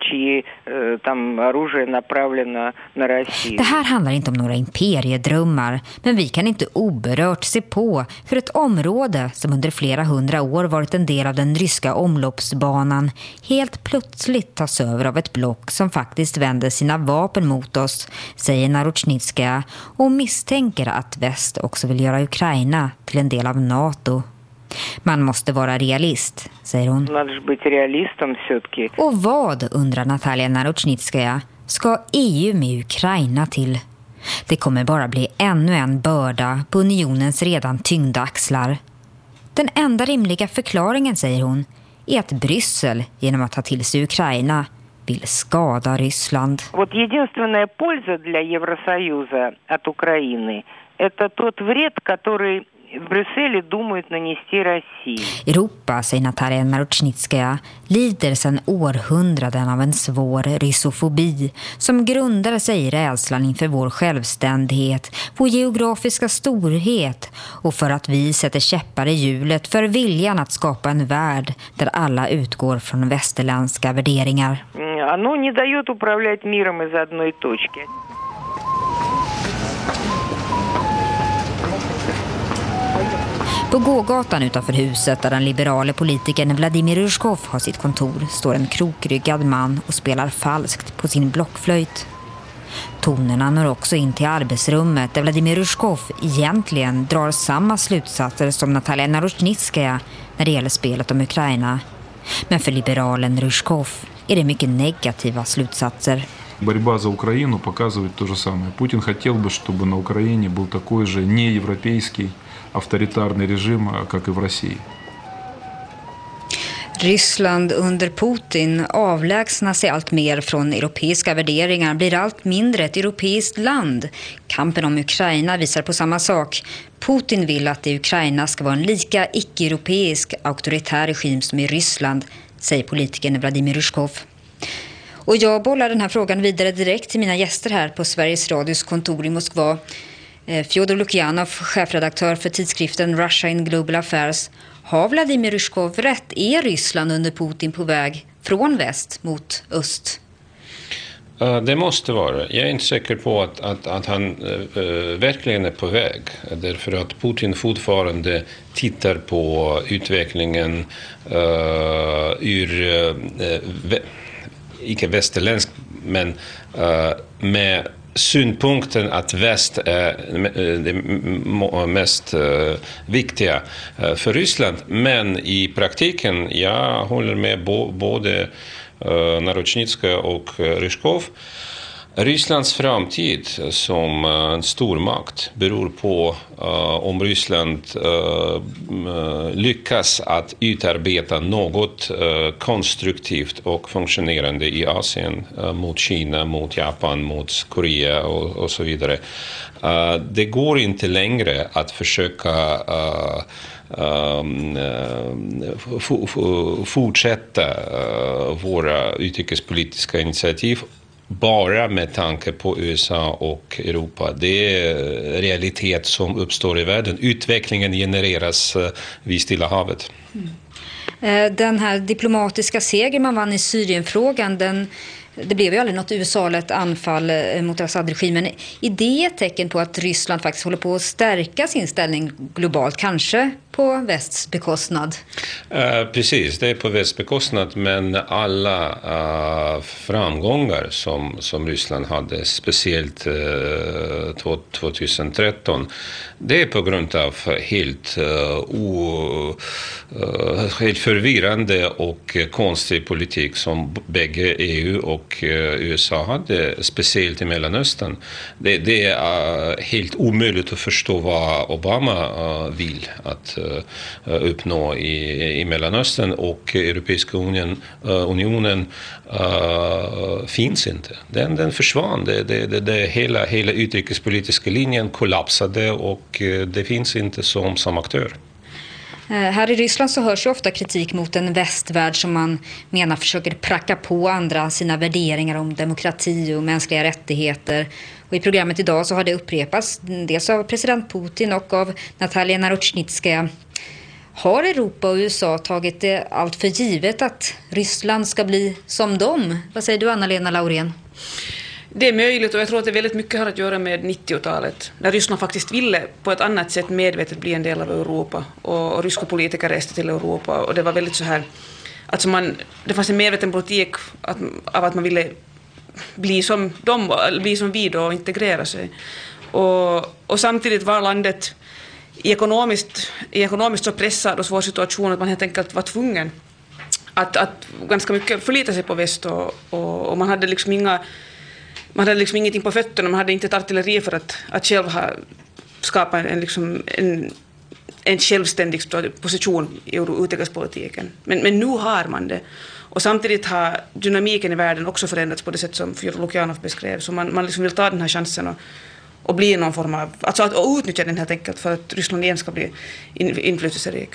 чьи э, там оружие направлено на Россию. Det här handlar inte om några imperiedrömmar, men vi kan inte oberört se på hur ett område som under flera hundra år varit en del av den ryska omloppsbanan helt plötsligt tas över av ett block som faktiskt vänder sina vapen mot oss, säger Narutjnitskaja och misstänker att väst också vill göra Ukraina till en del av NATO. Man måste vara realist, säger hon. Надо же быть реалистом все-таки. Och vad, undrar Natalia Narutjnitskaja, ska EU med Ukraina till? Det kommer bara bli ännu en börda på unionens redan tyngda axlar. Den enda rimliga förklaringen, säger hon, är att Bryssel genom att ta till sig Ukraina vill skada Ryssland. Вот единственная польза для Евросоюза от Украины – это тот вред, который в Брюсселе думают нанести России. Europa, säger Natalia Narutjnitskaja, lider sedan århundraden av en svår rysofobi som grundar sig i rädslan inför vår självständighet, vår geografiska storhet och för att vi sätter käppar i hjulet för viljan att skapa en värld där alla utgår från västerländska värderingar. М, Оно не дает управлять миром из одной точки. På gågatan utanför huset där den liberale politikern Vladimir Ryzhkov har sitt kontor står en krokryggad man och spelar falskt på sin blockflöjt. Tonerna når också in till arbetsrummet där Vladimir Ryzhkov egentligen drar samma slutsatser som Natalia Narutjnitskaja när det gäller spelet om Ukraina. Men för liberalen Ryzhkov är det mycket negativa slutsatser. Борьба за Украину показывает то же самое. Путин хотел бы, чтобы на Украине был такой же неевропейский авторитарный режим, как и в России. Ryssland under Putin avlägsnar sig allt mer från europeiska värderingar, blir allt mindre ett europeiskt land. Kampen om Ukraina visar på samma sak. Putin vill att i Ukraina ska vara en lika icke-europeisk auktoritär regim som i Ryssland, säger politikern Vladimir Ryzhkov. Och jag bollar den här frågan vidare direkt till mina gäster här på Sveriges Radios kontor i Moskva. Eh, Fjodor Lukjanov, chefredaktör för tidskriften Russia in Global Affairs. Har Vladimir Ryzjkov rätt? Är Ryssland under Putin på väg från väst mot öst? Eh, det måste vara. Jag är inte säker på att, att, att han äh, verkligen är på väg. Därför att Putin fortfarande tittar på utvecklingen äh, ur, äh, icke västerländsk, men med synpunkten att väst är eh, det mest eh, viktiga eh, för Ryssland. Men i praktiken, jag håller med både Narutjnitskaja och Ryskov. Rysslands framtid som eh, en stormakt beror på eh, om Ryssland eh, lyckas att utarbeta något konstruktivt och funktionerande i Asien mot Kina, mot Japan, mot Korea och, och så vidare. Det går inte längre att försöka fortsätta våra utrikespolitiska initiativ bara med tanke på USA och Europa. Det är realitet som uppstår i världen. Utvecklingen genereras eh, vid Stilla havet. Mm. Eh, den här diplomatiska seger man vann i Syrienfrågan, den det blev ju aldrig något USA-lett anfall eh, mot Assad-regimen. Är det ett tecken på att Ryssland faktiskt håller på att stärka sin ställning globalt? Kanske på västs bekostnad? Eh, precis, det är på västs bekostnad. Men alla eh, framgångar som, som Ryssland hade, speciellt eh, 2013, det är på grund av helt, eh, o, eh, helt förvirrande och konstig politik som bägge EU och eh, USA hade, speciellt i Mellanöstern. Det, det är helt omöjligt att förstå vad Obama vill. att uppnå i, i Mellanöstern och Europeiska unionen, unionen uh, finns inte. Den, den försvann. Det, det, det, hela, hela utrikespolitiska linjen kollapsade och Eh, det finns inte som, samaktör. Eh, här i Ryssland så hörs ju ofta kritik mot en västvärld som man menar försöker pracka på andra sina värderingar om demokrati och mänskliga rättigheter. Och I programmet idag så har det upprepats dels av president Putin och av Natalia Narochnitskaja. Har Europa och USA tagit det allt för givet att Ryssland ska bli som dem? Vad säger du, Anna-Lena Laurén? Det är möjligt och jag tror att det väldigt mycket har att göra med 90-talet, när Ryssland faktiskt ville på ett annat sätt medvetet bli en del av Europa och, och ryska politiker reste till Europa och det var väldigt så här, alltså man, det fanns en medveten politik att, av att man ville bli som dem, bli som vi då och integrera sig. Och, och samtidigt var landet i ekonomiskt, i ekonomiskt så pressad och svår situation att man helt enkelt var tvungen att, att ganska mycket förlita sig på väst och, och, och man hade liksom inga man hade liksom ingenting på fötterna, man hade inte ett artilleri för att, att själv ha, skapa en, liksom, en, en självständig position i utrikespolitiken. Men, men nu har man det. Och samtidigt har dynamiken i världen också förändrats på det sätt som Fjodor Lukjanov beskrev, så man, man liksom vill ta den här chansen och, och bli någon form av, alltså att och utnyttja den helt enkelt för att Ryssland igen ska bli in, inflytelserik.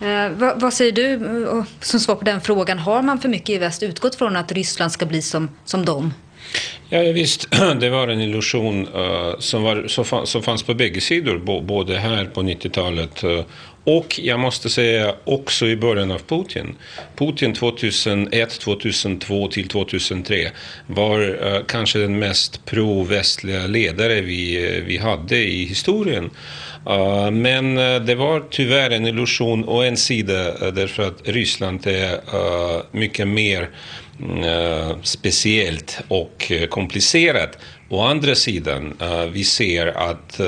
Eh, vad, vad, säger du eh, som svar på den frågan? Har man för mycket i väst utgått från att Ryssland ska bli som, som dem? Ja, visst, det var en illusion uh, som, var, som, fanns, som fanns på bägge sidor, bo, både här på 90-talet uh, eh, och jag måste säga också i början av Putin. Putin 2001, 2002 till 2003 var uh, kanske den mest pro-västliga ledare vi, vi hade i historien. Uh, men uh, det var tyvärr en illusion å en sida därför att Ryssland är mycket mer Eh, speciellt och eh, komplicerat. Å andra sidan, eh, vi ser att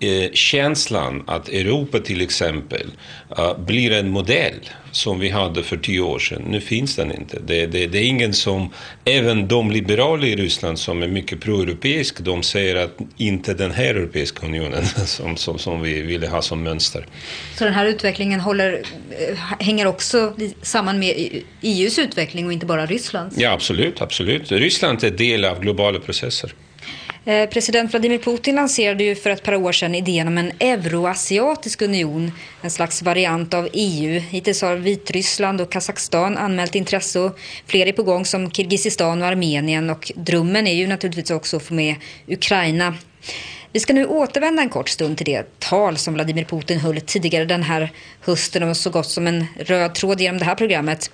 eh, känslan att Europa till exempel uh, blir en modell som vi hade för tio år sedan. Nu finns den inte. Det, det, det är ingen som, även de liberala i Ryssland som är mycket pro-europeisk, de säger att inte den här Europeiska unionen som, som, som vi ville ha som mönster. Så den här utvecklingen håller, eh, hänger också samman med EUs utveckling och inte bara Rysslands? Ja, absolut. absolut. Ryssland är del av globala processer. Eh, president Vladimir Putin lanserade ju för ett par år sedan idén om en euroasiatisk union, en slags variant av EU. Hittills har Vitryssland och Kazakstan anmält intresse och fler är på gång som Kirgizistan och Armenien och drömmen är ju naturligtvis också att få med Ukraina. Vi ska nu återvända en kort stund till det tal som Vladimir Putin höll tidigare den här hösten och så gott som en röd tråd genom det här programmet.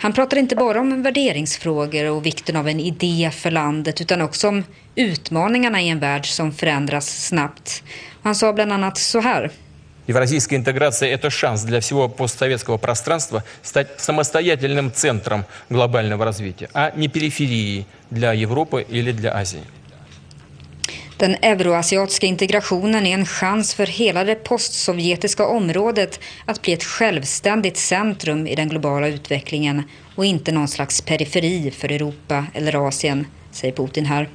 Han pratar inte bara om värderingsfrågor och vikten av en idé för landet utan också om utmaningarna i en värld som förändras snabbt. Han sa bland annat så här. Евразийская интеграция – это шанс для всего постсоветского пространства стать самостоятельным центром глобального развития, а не периферией для Европы или для Азии. Den euroasiatiska integrationen är en chans för hela det postsovjetiska området att bli ett självständigt centrum i den globala utvecklingen och inte någon slags periferi för Europa eller Asien, säger Putin här.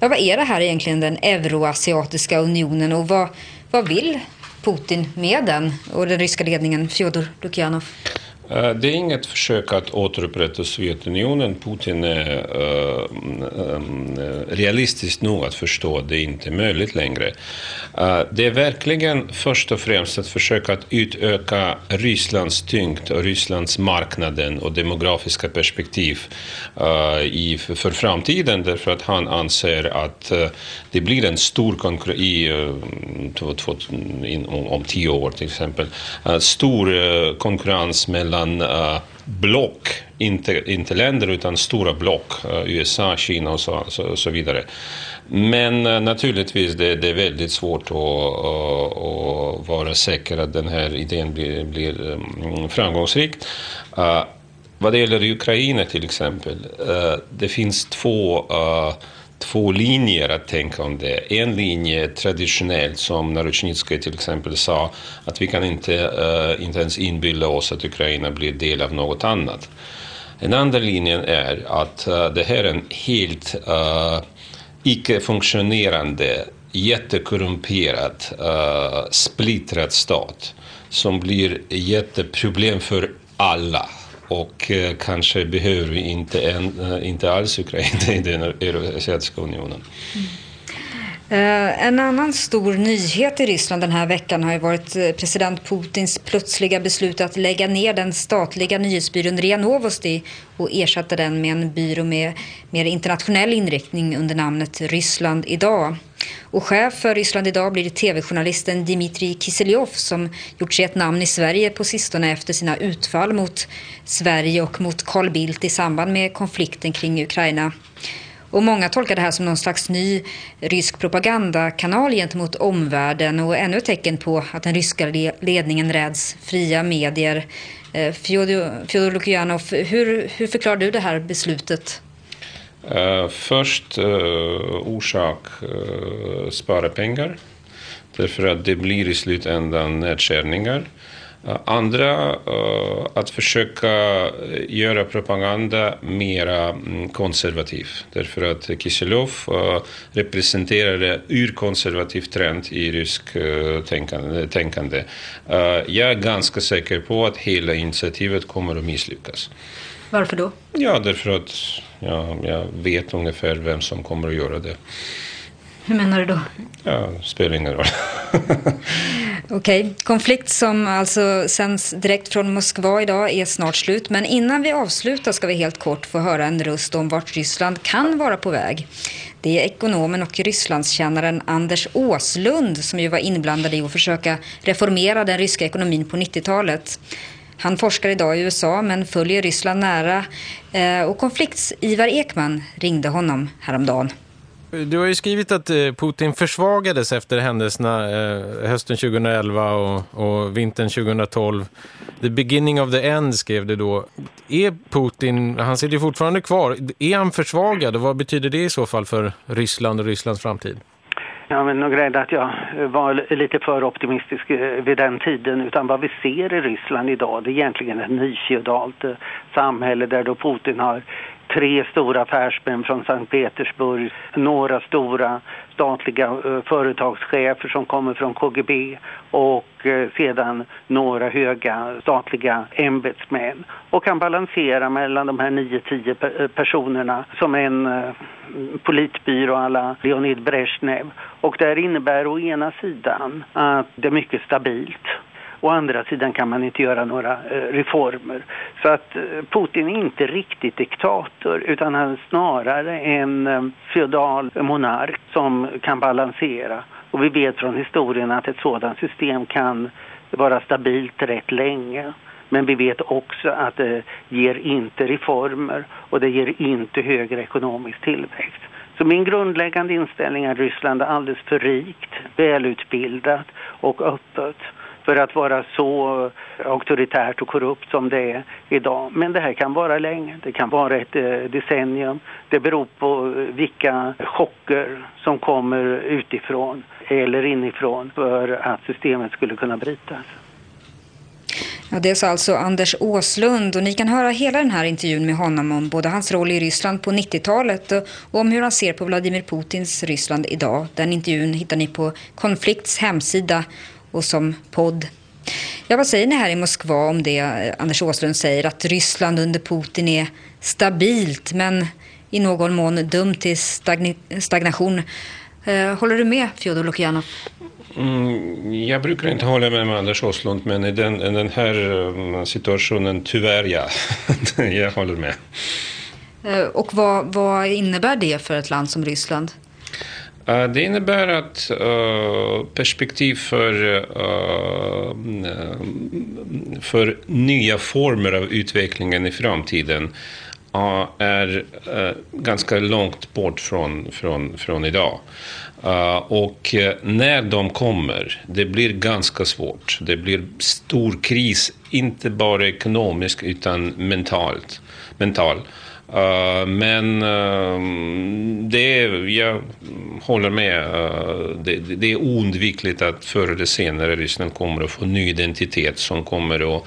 Ja, vad är det här egentligen, den euroasiatiska unionen och vad, vad vill Putin med den och den ryska ledningen, Fjodor Lukjanov? Eh, det är inget försök att återupprätta Sovjetunionen. Putin är eh, mm, eh, mm, realistisk nog att förstå att det inte är möjligt längre. Det är verkligen först och främst ett försök att utöka Rysslands tyngd och Rysslands marknaden och demografiska perspektiv i, för framtiden därför att han anser att det blir en stor konkurrens i, om tio år till exempel, stor konkurrens mellan mellan uh, block, inte, inte länder utan stora block, uh, USA, Kina och så, så, så vidare. Men uh, naturligtvis det, det är väldigt svårt att, att vara säker att den här idén blir, blir mm, framgångsrik. vad det gäller Ukraina till exempel, det finns två två linjer att tänka om det. En linje traditionellt, som Narutjnitskij till exempel sa, att vi kan inte, uh, inte ens inbilla oss att Ukraina blir del av något annat. En andra linjen är att uh, det här är en helt uh, icke-funktionerande, jättekorrumperad, uh, splittrad stat som blir jätteproblem för alla och eh, kanske behöver vi inte, en, eh, inte alls Ukraina i den Europeiska unionen. Mm. En annan stor nyhet i Ryssland den här veckan har ju varit president Putins plötsliga beslut att lägga ner den statliga nyhetsbyrån RIA Novosti och ersätta den med en byrå med mer internationell inriktning under namnet Ryssland idag. Och chef för Ryssland idag blir tv-journalisten Dmitrij Kiseljov som gjort sig ett namn i Sverige på sistone efter sina utfall mot Sverige och mot Carl Bildt i samband med konflikten kring Ukraina. Och många tolkar det här som någon slags ny rysk propagandakanal gentemot omvärlden och ännu ett tecken på att den ryska ledningen räds fria medier. Eh, Fjodor Lukjanov, hur, hur förklarar du det här beslutet? Uh, först uh, orsak uh, spara pengar. Därför att det blir i slutändan nedskärningar. Andra, att försöka göra propaganda mera um, konservativ. Därför att Kiselov representerar en urkonservativ trend i rysk tänkande. tänkande. jag är ganska säker på att hela initiativet kommer att misslyckas. Varför då? Ja, därför att ja, jag vet ungefär vem som kommer att göra det. Hur menar du då? Ja, spelar ingen roll. Okej, okay. konflikt som alltså sänds direkt från Moskva idag är snart slut. Men innan vi avslutar ska vi helt kort få höra en röst om vart Ryssland kan vara på väg. Det är ekonomen och Rysslandskännaren Anders Åslund som ju var inblandad i att försöka reformera den ryska ekonomin på 90-talet. Han forskar idag i USA men följer Ryssland nära eh, och konflikts-Ivar Ekman ringde honom häromdagen. Du har ju skrivit att eh, Putin försvagades efter händelserna eh, hösten 2011 och, och vintern 2012. The beginning of the end skrev du då. Är Putin, han sitter ju fortfarande kvar, är han försvagad och vad betyder det i så fall för Ryssland och Rysslands framtid? Jag är nog rädd att jag var lite för optimistisk eh, vid den tiden utan vad vi ser i Ryssland idag det är egentligen ett nyfeodalt eh, samhälle där då Putin har tre stora affärsmän från Sankt Petersburg, några stora statliga eh, företagschefer som kommer från KGB och eh, sedan några höga statliga ämbetsmän. Och kan balansera mellan de här 9-10 eh, personerna som en politbyrå alla Leonid Brezhnev. Och det innebär å ena sidan att det är mycket stabilt. Å andra sidan kan man inte göra några eh, reformer. Så att eh, Putin är inte riktigt diktator utan han är snarare en eh, feodal monark som kan balansera. Och vi vet från historien att ett sådant system kan vara stabilt rätt länge. Men vi vet också att det ger inte reformer och det ger inte högre ekonomisk tillväxt. Så min grundläggande inställning är att Ryssland är alldeles för rikt, välutbildat och öppet för att vara så auktoritärt och korrupt som det är idag. Men det här kan vara länge, det kan vara ett eh, decennium. Det beror på eh, vilka chocker som kommer utifrån eller inifrån för att systemet skulle kunna brytas. Ja, det är alltså Anders Åslund och ni kan höra hela den här intervjun med honom om både hans roll i Ryssland på 90-talet och om hur han ser på Vladimir Putins Ryssland idag. Den intervjun hittar ni på Konflikts hemsida och som podd. Ja, vad säger ni här i Moskva om det Anders Åslund säger att Ryssland under Putin är stabilt men i någon mån dömt till stagnation. Eh, håller du med Fjodor Lukjanov? Mm, jag brukar inte hålla med, med Anders Åslund men i den, i den här um, situationen tyvärr ja. jag håller med. Eh, och vad, vad innebär det för ett land som Ryssland? Eh, det innebär att eh, perspektiv för, eh, för nya former av utvecklingen i framtiden är ganska långt bort från, från, från idag. och när de kommer, det blir ganska svårt. Det blir stor kris, inte bara ekonomiskt utan mentalt. mental. Eh, men uh, det är, jag håller med. Uh, det, det, är oundvikligt att förr eller senare Ryssland kommer att få ny identitet som kommer att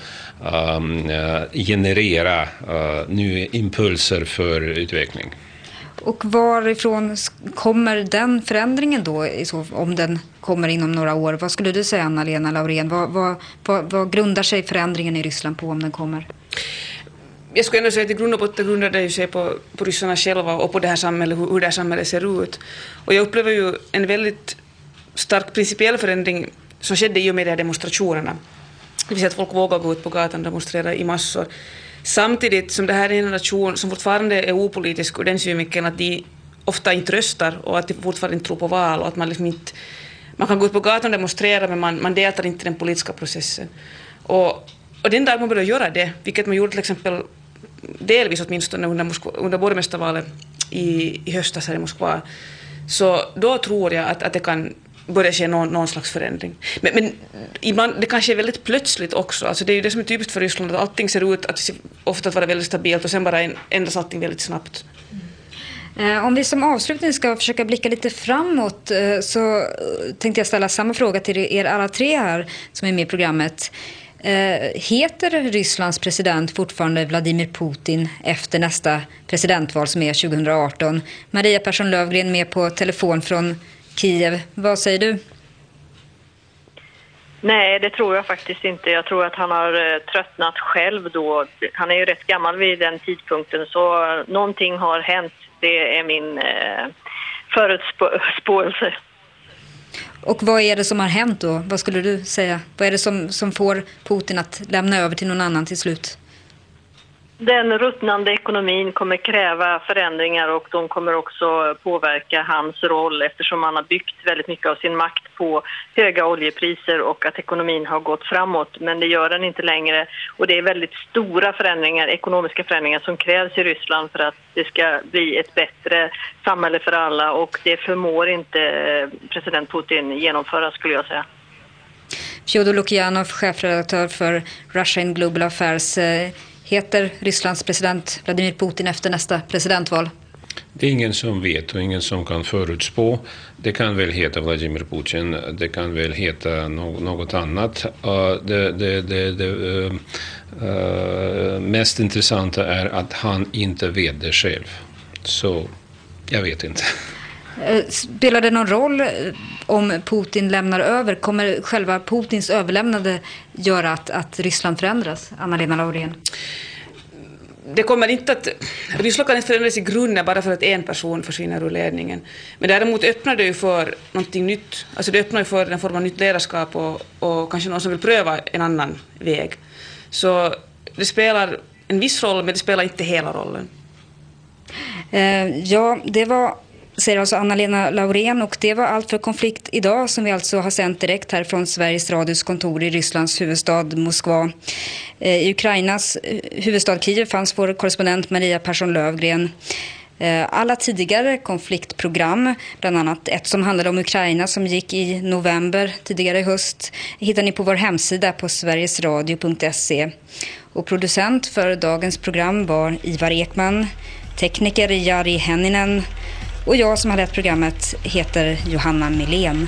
ehm, eh, generera nya impulser för utveckling. Och varifrån kommer den förändringen då, om den kommer inom några år? Vad skulle du säga, Anna-Lena Laurén? Vad, vad, vad, vad grundar sig förändringen i Ryssland på om den kommer? Jag skulle ändå säga att i grund och botten grundar det sig på, på ryssarna själva och på det här samhället, hur, hur det här samhället ser ut. Och jag upplever ju en väldigt stark principiell förändring som skedde i och med de här demonstrationerna. Det vill säga att folk vågar gå ut på gatan och demonstrera i massor. Samtidigt som det här är en nation som fortfarande är opolitisk ur den synvinkeln att de ofta inte röstar och att de fortfarande inte tror på val och att man liksom inte... Man kan gå ut på gatan och demonstrera men man, man deltar inte i den politiska processen. Och, och den dag man börjar göra det, vilket man gjorde till exempel delvis åtminstone under, Moskva, under borgmästarvalet i, i höstas här i Moskva, så då tror jag att, att det kan börja ske någon, någon slags förändring. Men, men ibland, det kanske är väldigt plötsligt också. Alltså det är ju det som är typiskt för Ryssland, att allting ser ut att ofta att vara väldigt stabilt och sen bara ändras allting väldigt snabbt. Eh, om vi som avslutning ska försöka blicka lite framåt eh, så eh, tänkte jag ställa samma fråga till er alla tre här som är med i programmet. Eh, heter Rysslands president fortfarande Vladimir Putin efter nästa presidentval som är 2018? Maria Persson Lövgren med på telefon från Kiev. Vad säger du? Nej, det tror jag faktiskt inte. Jag tror att han har eh, tröttnat själv då. Han är ju rätt gammal vid den tidpunkten så någonting har hänt. Det är min eh, förutspåelse. Och vad är det som har hänt då? Vad skulle du säga? Vad är det som, som får Putin att lämna över till någon annan till slut? Den ruttnande ekonomin kommer kräva förändringar och de kommer också påverka hans roll eftersom han har byggt väldigt mycket av sin makt på höga oljepriser och att ekonomin har gått framåt. Men det gör den inte längre och det är väldigt stora förändringar, ekonomiska förändringar som krävs i Ryssland för att det ska bli ett bättre samhälle för alla och det förmår inte eh, president Putin genomföra skulle jag säga. Fjodor Lukjanov, chefredaktör för Russia in Global Affairs. Eh, Heter Rysslands president Vladimir Putin efter nästa presidentval? Det är ingen som vet och ingen som kan förutspå. Det kan väl heta Vladimir Putin, det kan väl heta något annat. Det, det, det, det eh, eh, mest intressanta är att han inte vet det själv. Så jag vet inte. Eh, spelar det någon roll om Putin lämnar över? Kommer själva Putins överlämnande göra att, att Ryssland förändras? Anna-Lena Laurén det kommer inte att... Ryssland kan inte förändras i grunden bara för att en person försvinner ur ledningen. Men däremot öppnar det ju för någonting nytt. Alltså det öppnar ju för en form av nytt ledarskap och, och kanske någon som vill pröva en annan väg. Så det spelar en viss roll, men det spelar inte hela rollen. Eh, ja, det var säger alltså Anna-Lena Laurén och det var allt för Konflikt idag som vi alltså har sänt direkt här från Sveriges Radios kontor i Rysslands huvudstad Moskva. Eh, I Ukrainas eh, huvudstad Kiev fanns vår korrespondent Maria Persson Lövgren. Eh, alla tidigare konfliktprogram, bland annat ett som handlade om Ukraina som gick i november tidigare i höst, hittar ni på vår hemsida på sverigesradio.se. Och producent för dagens program var Ivar Ekman, tekniker Jari Henninen och jag som har lett programmet heter Johanna Milén.